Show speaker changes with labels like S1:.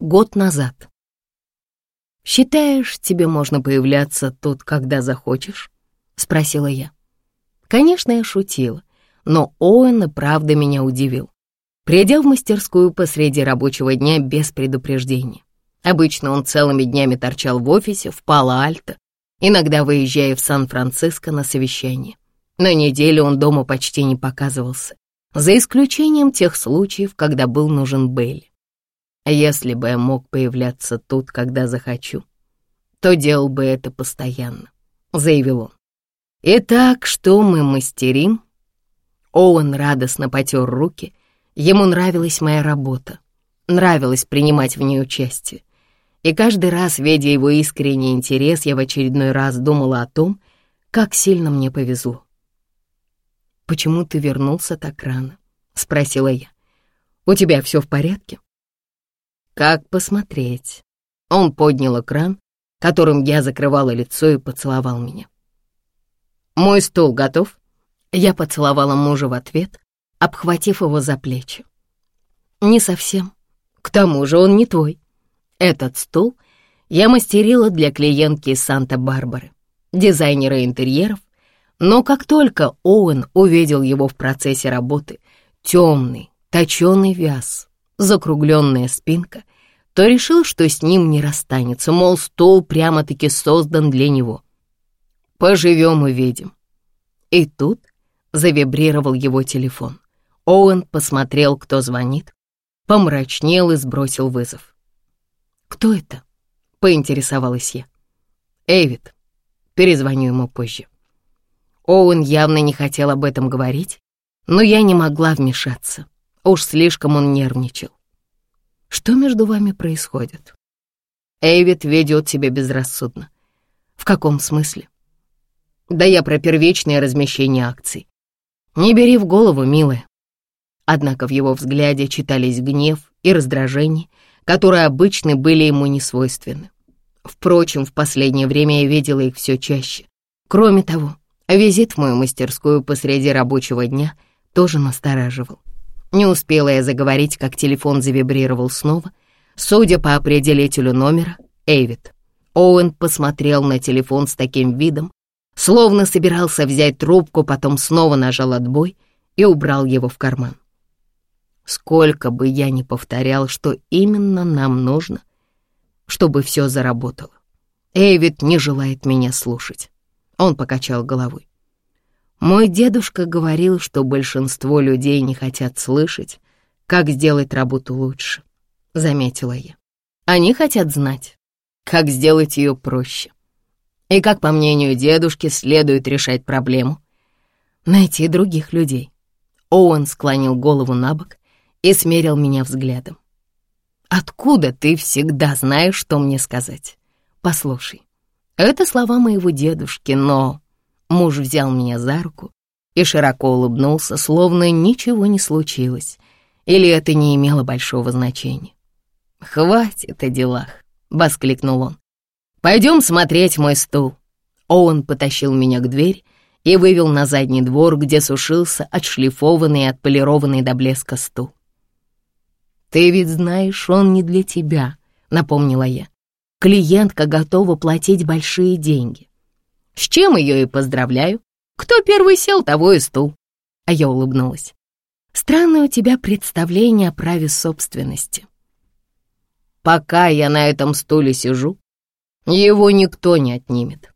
S1: год назад. «Считаешь, тебе можно появляться тут, когда захочешь?» — спросила я. Конечно, я шутила, но Оуэн и правда меня удивил. Придя в мастерскую посреди рабочего дня без предупреждения. Обычно он целыми днями торчал в офисе в Пало-Альто, иногда выезжая в Сан-Франциско на совещание. На неделю он дома почти не показывался, за исключением тех случаев, когда был нужен Бейли. Если бы я мог появляться тут, когда захочу, то делал бы это постоянно, заявил он. Итак, что мы мастерим? Оуэн радостно потер руки. Ему нравилась моя работа, нравилось принимать в ней участие. И каждый раз, видя его искренний интерес, я в очередной раз думала о том, как сильно мне повезло. «Почему ты вернулся так рано?» — спросила я. «У тебя все в порядке?» «Как посмотреть?» Он поднял экран, которым я закрывала лицо и поцеловал меня. «Мой стол готов?» Я поцеловала мужа в ответ, обхватив его за плечи. «Не совсем. К тому же он не твой. Этот стул я мастерила для клиентки из Санта-Барбары, дизайнера интерьеров, но как только Оуэн увидел его в процессе работы, темный, точеный вяз, закругленная спинка, то решил, что с ним не расстанется, мол, стол прямо-таки создан для него. Поживем увидим. И тут завибрировал его телефон. Оуэн посмотрел, кто звонит, помрачнел и сбросил вызов. «Кто это?» — поинтересовалась я. «Эйвид. Перезвоню ему позже». Оуэн явно не хотел об этом говорить, но я не могла вмешаться. Уж слишком он нервничал. «Что между вами происходит?» Эйвид ведет себя безрассудно. «В каком смысле?» «Да я про первичное размещение акций. Не бери в голову, милая». Однако в его взгляде читались гнев и раздражение, которые обычно были ему не свойственны. Впрочем, в последнее время я видела их все чаще. Кроме того, визит в мою мастерскую посреди рабочего дня тоже настораживал. Не успела я заговорить, как телефон завибрировал снова. Судя по определителю номера, Эйвид. Оуэн посмотрел на телефон с таким видом, словно собирался взять трубку, потом снова нажал отбой и убрал его в карман. Сколько бы я ни повторял, что именно нам нужно, чтобы все заработало. Эйвид не желает меня слушать. Он покачал головой. Мой дедушка говорил, что большинство людей не хотят слышать, как сделать работу лучше, заметила я. Они хотят знать, как сделать ее проще. И как, по мнению дедушки, следует решать проблему. Найти других людей. Оуэн склонил голову на бок и смерил меня взглядом. «Откуда ты всегда знаешь, что мне сказать? Послушай, это слова моего дедушки, но...» Муж взял меня за руку и широко улыбнулся, словно ничего не случилось, или это не имело большого значения. «Хватит о делах», — воскликнул он. «Пойдем смотреть мой стул». Оуэн потащил меня к двери и вывел на задний двор, где сушился отшлифованный и отполированный до блеска стул. «Ты ведь знаешь, он не для тебя», — напомнила я. «Клиентка готова платить большие деньги». «С чем ее и поздравляю. Кто первый сел, того и стул». А я улыбнулась. «Странное у тебя представление о праве собственности». «Пока я на этом стуле сижу, его никто не отнимет.